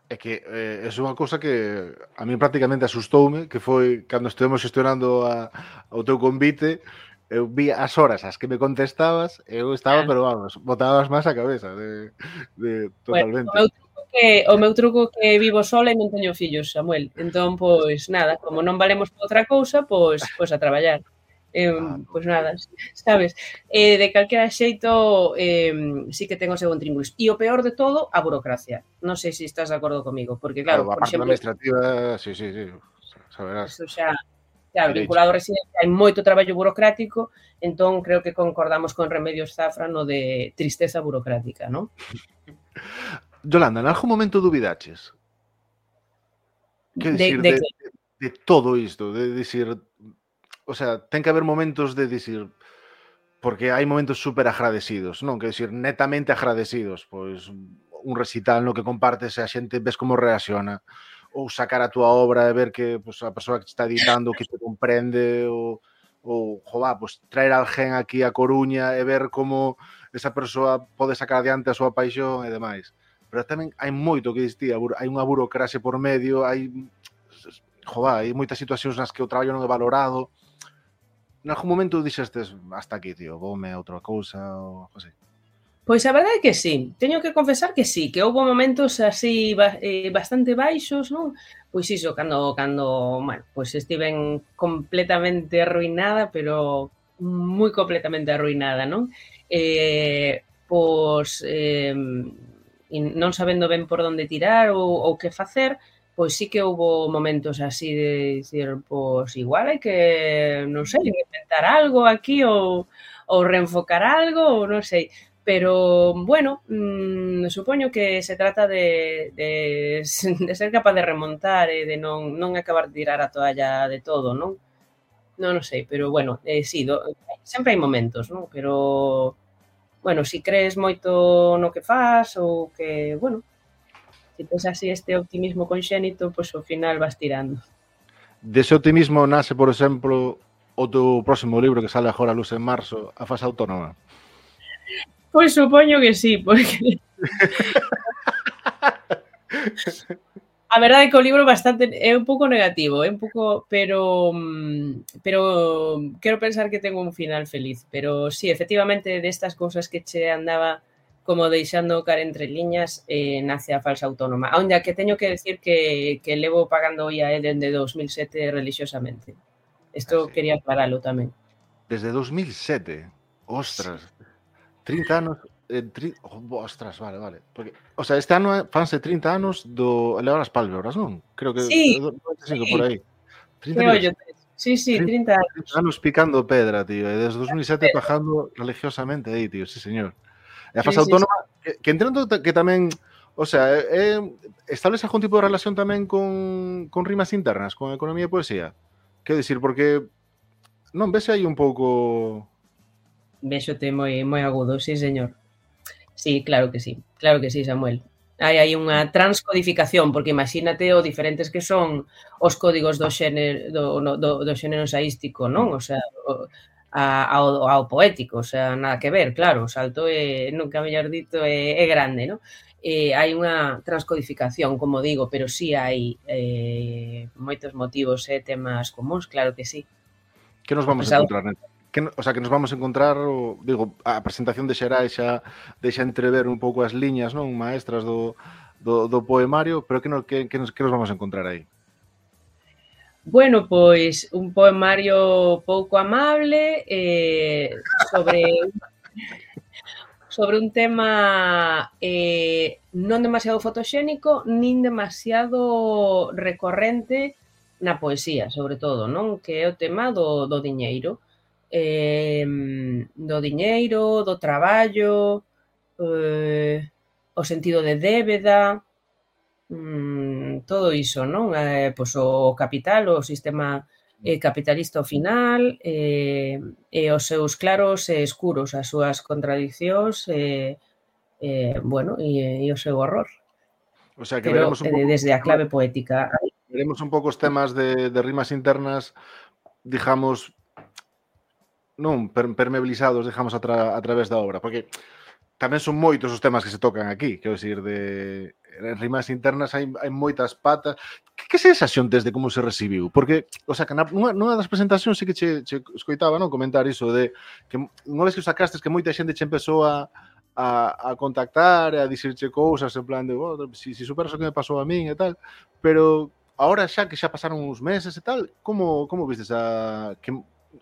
É que eh, é unha cousa que a mí prácticamente asustoume, que foi cando estivemos gestionando a, o teu convite, eu vi as horas as que me contestabas, eu estaba, ah. pero vamos, botabas máis a cabeza de, de totalmente. Bueno, que o meu truco que vivo sola e non teño fillos, Samuel. Entón, pois nada, como non valemos para outra cousa, pois, pois a traballar. Eh, pois nada, [laughs] sabes? Eh, de calquera xeito, eh, sí que tengo o seu intríngulis. E o peor de todo, a burocracia. Non sei se estás de acordo comigo, porque claro, claro por a parte exemplo, administrativa, sí, sí, sí, saberás. Eso xa, xa vinculado ao residente, hai moito traballo burocrático, entón creo que concordamos con Remedios Zafra no de tristeza burocrática, non? [laughs] Yolanda, en algún momento dubidaches? Que decir, de, de, de, de, todo isto, de dicir, o sea, ten que haber momentos de dicir, porque hai momentos super agradecidos, non? Que dicir, netamente agradecidos, pois un recital no que compartes e a xente ves como reacciona ou sacar a túa obra e ver que pois, a persoa que está editando que te comprende ou ou jová, pois, traer alguén aquí a Coruña e ver como esa persoa pode sacar adiante a súa paixón e demais pero tamén hai moito que distía, hai unha burocracia por medio, hai jová, hai moitas situacións nas que o traballo non é valorado. En algún momento dixestes hasta aquí, tío, voume a outra cousa ou así. Pois a verdade é que sí, teño que confesar que sí, que houve momentos así eh, bastante baixos, non? Pois iso, cando, cando bueno, pois estiven completamente arruinada, pero moi completamente arruinada, non? Eh, pois eh, e non sabendo ben por onde tirar ou, ou que facer, pois sí que houve momentos así de dicir, pois igual hai que, non sei, inventar algo aquí ou, ou reenfocar algo ou non sei. Pero, bueno, mmm, supoño que se trata de, de, [laughs] de ser capaz de remontar e de non, non acabar de tirar a toalla de todo, non? Non, non sei, pero, bueno, eh, sí, do, sempre hai momentos, non? Pero bueno, si crees moito no que faz ou que, bueno, se tens así este optimismo conxénito, pois ao final vas tirando. Dese optimismo nace, por exemplo, o teu próximo libro que sale agora a luz en marzo, a fase autónoma. Pois supoño que sí, porque [laughs] A verdade é que o libro bastante é un pouco negativo, é un pouco, pero mm, pero quero pensar que tengo un final feliz, pero sí, efectivamente destas cousas que che andaba como deixando cara entre liñas, eh, nace a falsa autónoma. Onde que teño que decir que, que levo pagando a e dende 2007 religiosamente. Isto ah, sí. quería aclaralo tamén. Desde 2007? Ostras, 30 anos eh, tri... oh, ostras, vale, vale. Porque, o sea, este ano fanse 30 anos do Elevar as Pálvebras, non? Creo que sí, 95 sí. por aí. 30 anos. Sí, sí, 30 anos. 30 anos picando pedra, tío, e desde 2007 pajando religiosamente aí, tío, sí, señor. E a fase sí, autónoma, sí, sí. Que, que entendo que tamén, o sea, eh, establece algún tipo de relación tamén con, con rimas internas, con economía e poesía. Quero dicir, porque non vese aí un pouco... Vexote moi, moi agudo, sí, señor. Sí, claro que sí, claro que sí, Samuel. Hai, hai unha transcodificación, porque imagínate o diferentes que son os códigos do xénero, do, no, do, do xénero ensaístico, non? O sea, o, a, ao, ao poético, o sea, nada que ver, claro, o salto é, nunca mellor dito, é, é grande, non? eh, hai unha transcodificación, como digo, pero sí hai eh, moitos motivos e eh, temas comuns, claro que sí. Que nos vamos a encontrar que, o sea, que nos vamos a encontrar, o, digo, a presentación de Xerais xa deixa entrever un pouco as liñas non maestras do, do, do poemario, pero que, no, que, que, nos, que nos vamos a encontrar aí? Bueno, pois un poemario pouco amable eh, sobre [laughs] sobre un tema eh, non demasiado fotoxénico nin demasiado recorrente na poesía, sobre todo, non? Que é o tema do, do diñeiro eh, do diñeiro, do traballo, eh, o sentido de débeda, mm, todo iso, non? Eh, pois o capital, o sistema eh, capitalista ao final, eh, e os seus claros e escuros, as súas contradiccións, eh, eh, bueno, e, e o seu horror. O sea, que Pero, veremos un eh, poco, desde a clave poética. Veremos un pouco os temas de, de rimas internas, digamos, non per, permeabilizados digamos, a, tra, a través da obra, porque tamén son moitos os temas que se tocan aquí, quero dicir, de en rimas internas hai, hai moitas patas. Que, que sensación desde como se recibiu? Porque, o sea, que na, nunha, nunha das presentacións sí que che, che escoitaba, non, comentar iso de que unha vez que os sacastes que moita xente che empezou a a, a contactar, a dicirche cousas en plan de, oh, si, si superas o que me pasou a min e tal, pero ahora xa que xa pasaron uns meses e tal, como como vistes a que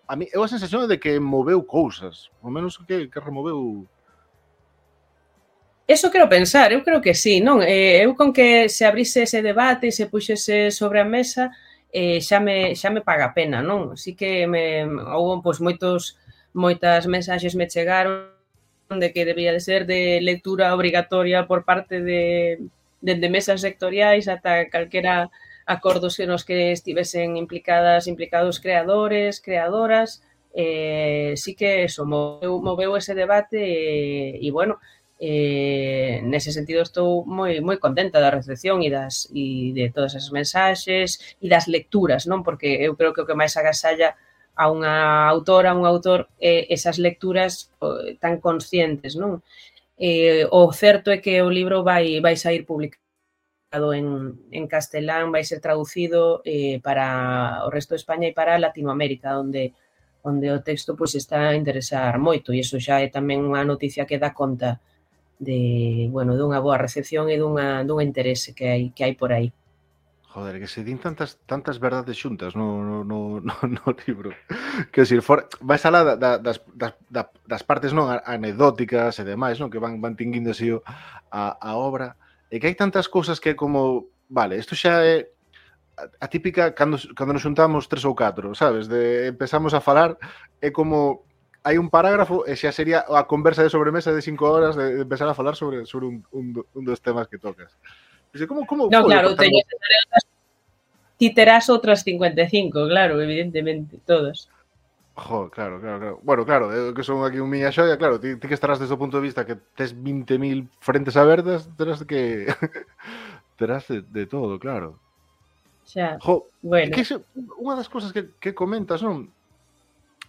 a mí, eu a sensación de que moveu cousas, ao menos que, que removeu Eso quero pensar, eu creo que sí, non? Eh, eu con que se abrise ese debate e se puxese sobre a mesa, eh, xa me xa me paga pena, non? Así que me houve pois moitos moitas mensaxes me chegaron de que debía de ser de lectura obrigatoria por parte de dende mesas sectoriais ata calquera acordos que nos que estivesen implicadas, implicados creadores, creadoras, eh, sí que eso, moveu, moveu ese debate e, e bueno, eh, nese sentido estou moi moi contenta da recepción e das e de todas as mensaxes e das lecturas, non? Porque eu creo que o que máis agasalla a unha autora, a un autor, eh, esas lecturas tan conscientes, non? Eh, o certo é que o libro vai vai sair publicado en, en castelán vai ser traducido eh, para o resto de España e para Latinoamérica, onde onde o texto pois está a interesar moito e iso xa é tamén unha noticia que dá conta de, bueno, dunha boa recepción e dunha dun interese que hai que hai por aí. Joder, que se din tantas tantas verdades xuntas no, no, no, no, [laughs] no libro. Que decir, for, vais alá da, das, das, das, das partes non anecdóticas e demais, non que van, van tinguindo así a, a obra, é que hai tantas cousas que é como, vale, isto xa é a típica cando, cando nos juntamos tres ou catro, sabes? De, empezamos a falar, é como hai un parágrafo e xa sería a conversa de sobremesa de cinco horas de, de empezar a falar sobre, sobre un, un, un dos temas que tocas. Dice, como, como no, claro, teño, ti terás outras 55, claro, evidentemente, todas. Jo, claro, claro, claro. Bueno, claro, eu que son aquí un miña xoia, claro, ti, ti que estarás desde o punto de vista que tes 20.000 frentes abertas, terás que [laughs] terás de, de todo, claro. Xa. Jo, bueno. Que unha das cousas que, que comentas, non?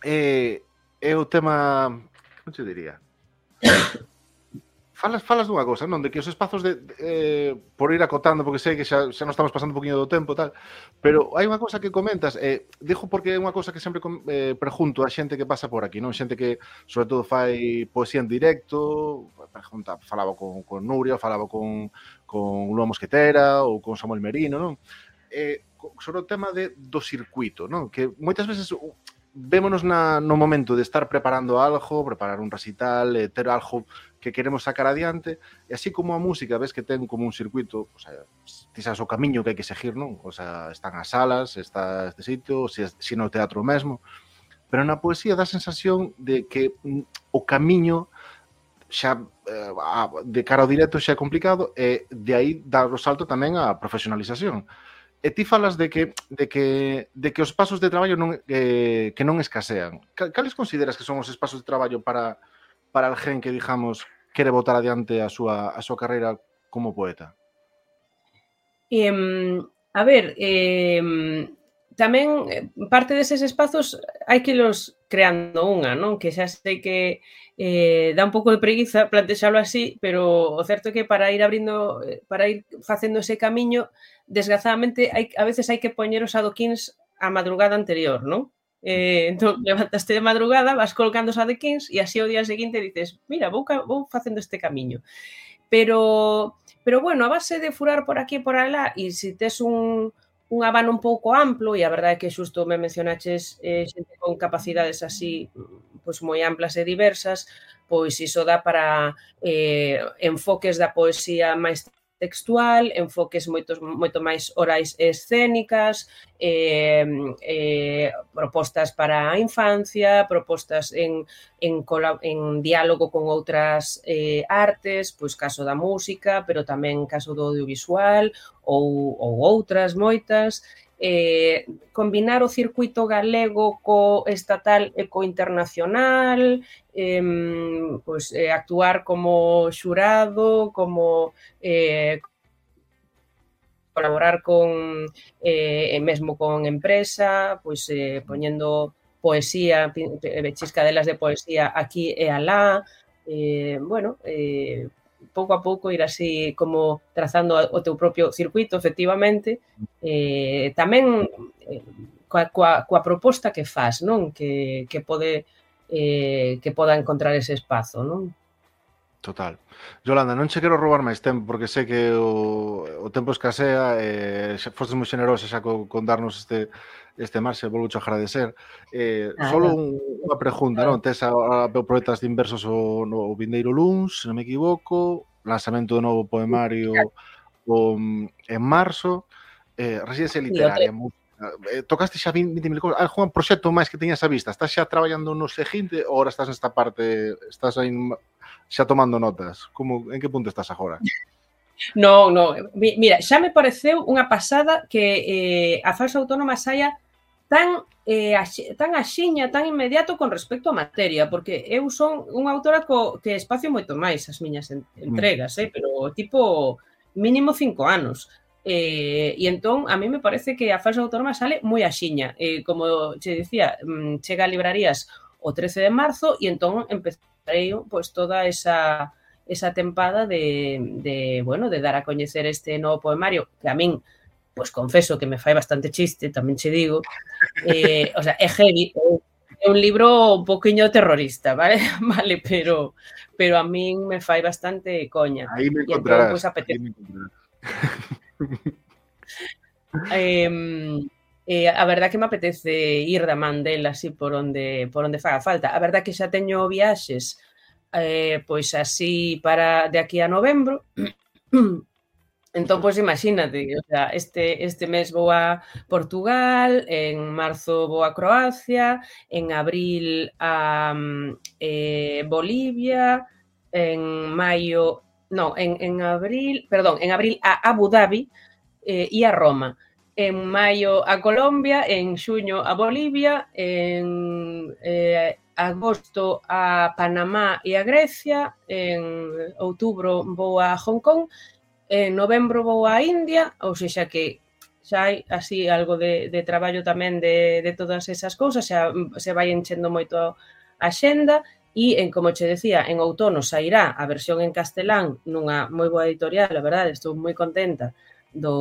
Eh, é o tema, como te diría? [coughs] Falas, falas dunha cousa, non? De que os espazos de, de eh, por ir acotando, porque sei que xa, xa non estamos pasando un poquinho do tempo tal, pero hai unha cousa que comentas, eh, dijo porque é unha cousa que sempre eh, pregunto a xente que pasa por aquí, non? Xente que, sobre todo, fai poesía en directo, pregunta, falaba con, con Nuria, falaba con, con Lua Mosquetera ou con Samuel Merino, non? Eh, sobre o tema de, do circuito, non? Que moitas veces vémonos na, no momento de estar preparando algo, preparar un recital, eh, ter algo que queremos sacar adiante, e así como a música ves que ten como un circuito, o sea, ti sabes o camiño que hai que seguir, non? O sea, están as salas, está este sitio, se, se no teatro mesmo, pero na poesía dá sensación de que mm, o camiño xa eh, de cara ao directo xa é complicado e de aí dar o salto tamén á profesionalización e ti falas de que de que de que os pasos de traballo non eh, que non escasean. Cales consideras que son os espaços de traballo para para alguén que digamos quere botar adiante a súa a súa carreira como poeta? Eh, a ver, eh, tamén eh, parte deses espazos hai que los creando unha, non? Que xa sei que eh, dá un pouco de preguiza plantexalo así, pero o certo é que para ir abrindo, eh, para ir facendo ese camiño, desgrazadamente hai, a veces hai que poñer os adoquins a madrugada anterior, non? Eh, entón, [laughs] levantaste de madrugada, vas colgando os adoquins e así o día seguinte dices, mira, vou, vou facendo este camiño. Pero, pero bueno, a base de furar por aquí e por alá e se tes un, un abano un pouco amplo e a verdade é que xusto me mencionaches eh, xente con capacidades así mm, pois moi amplas e diversas, pois iso dá para eh, enfoques da poesía máis textual, enfoques moitos, moito máis orais e escénicas, eh, eh, propostas para a infancia, propostas en, en, en diálogo con outras eh, artes, pois caso da música, pero tamén caso do audiovisual ou, ou outras moitas, eh, combinar o circuito galego co estatal e co internacional, eh, pues, eh, actuar como xurado, como eh, colaborar con eh, mesmo con empresa, pois eh, poñendo poesía, eh, chiscadelas de poesía aquí e alá, eh, bueno, eh, pouco a pouco ir así como trazando o teu propio circuito, efectivamente, eh, tamén eh, coa, coa, coa proposta que faz, non? Que, que pode eh, que poda encontrar ese espazo, non? Total. Yolanda, non che quero roubar máis tempo porque sei que o, o tempo escasea e eh, fostes moi xenerosa xa con, con darnos este este marxe volvo agradecer. Eh, ah, solo un, unha pregunta, ah, non? Tes a proetas de inversos o, no Vindeiro Luns, se non me equivoco, lanzamento do novo poemario o, en marzo, eh, residencia literaria, eh, tocaste xa 20.000 cosas. Ah, Juan, proxecto máis que teñas a vista. Estás xa traballando no seguinte ou ahora estás nesta parte, estás aí xa tomando notas? Como en que punto estás agora? [laughs] Non, non. Mira, xa me pareceu unha pasada que eh, a falsa autónoma saia tan eh, axe, tan axiña, tan inmediato con respecto á materia, porque eu son unha autora co, que espacio moito máis as miñas en, mm. entregas, eh, pero tipo mínimo cinco anos. Eh, e entón, a mí me parece que a falsa autónoma sale moi axiña. Eh, como che dicía, mm, chega a librarías o 13 de marzo e entón empezarei pues, toda esa esa tempada de, de, bueno, de dar a coñecer este novo poemario que a min pois confeso que me fai bastante chiste, tamén che digo, eh, o sea, é heavy, é un libro un poquinho terrorista, vale? [laughs] Vale, pero pero a min me fai bastante coña. Aí me entón, encontrarás. Pois, entón, pues, apetece. me encontrarás. eh, eh, a verdad que me apetece ir da Mandela así por onde por onde faga falta. A verdad que xa teño viaxes eh, pois así para de aquí a novembro [clears throat] Entón, pois imagínate, o sea, este, este mes vou a Portugal, en marzo vou a Croacia, en abril a eh, Bolivia, en maio, no, en, en abril, perdón, en abril a Abu Dhabi eh, e a Roma. En maio a Colombia, en xuño a Bolivia, en eh, agosto a Panamá e a Grecia, en outubro vou a Hong Kong, En novembro vou á India, ou seja que xa hai así algo de, de traballo tamén de, de todas esas cousas, xa se vai enchendo moito a xenda e, en, como che decía, en outono sairá a versión en castelán nunha moi boa editorial, a verdade, estou moi contenta do,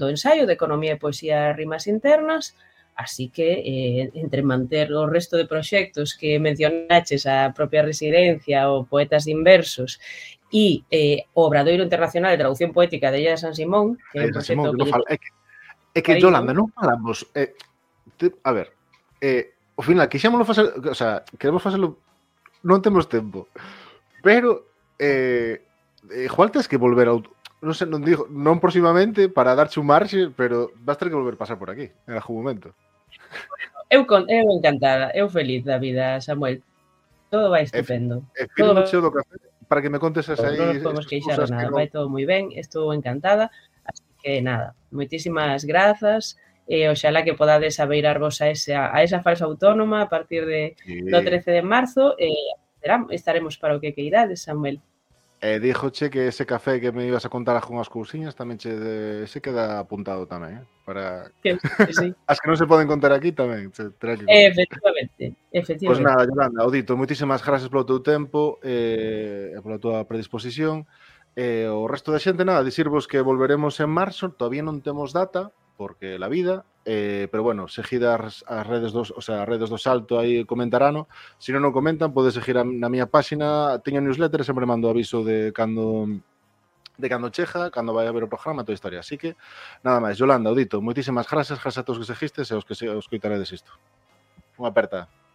do ensaio de Economía e Poesía e Rimas Internas, Así que, eh, entre manter o resto de proxectos que mencionaches, a propia residencia ou poetas inversos e eh, Obradoiro Internacional de Traducción Poética de Ella de San Simón, que é un proxecto Simón, que, fala, é que, é que Yolanda, non falamos, eh, te, a ver, eh, ao final, quixémoslo facer, o sea, queremos facelo, non temos tempo, pero eh, eh igual tens que volver a... non sei, non digo, non próximamente para darche un marxe, pero vas ter que volver pasar por aquí, en algún momento. Eu, con, eu encantada, eu feliz da vida, Samuel. Todo vai estupendo. E, e Todo vai... do café para que me contes as aí. Non nos podemos queixar nada, que vai todo moi ben, estou encantada, así que nada, moitísimas grazas, e oxalá que podades abeirarvos a esa, a esa falsa autónoma a partir de, sí. do 13 de marzo, e estaremos para o que queirades, Samuel. E díjoche que ese café que me ibas a contar algunhas cousiñas tamén che de, se queda apuntado tamén, eh? Para que, [laughs] que sí. [laughs] as que non se poden contar aquí tamén, che, que... Efectivamente, efectivamente. Pois pues nada, Yolanda, Odito, moitísimas gracias polo teu tempo e eh, pola tua predisposición. E eh, o resto da xente, nada, dicirvos que volveremos en marzo, todavía non temos data, porque la vida, eh, pero bueno, seguid as, as redes dos, o sea, as redes do Salto aí comentarano. Se non, non comentan, podes seguir a, na miña páxina, teño newsletter, sempre mando aviso de cando de cando cheja, cando vai a ver o programa, toda a historia. Así que, nada máis, Yolanda, Odito, moitísimas gracias, gracias a todos que seguistes e aos que, se, os coitaredes isto. Unha aperta.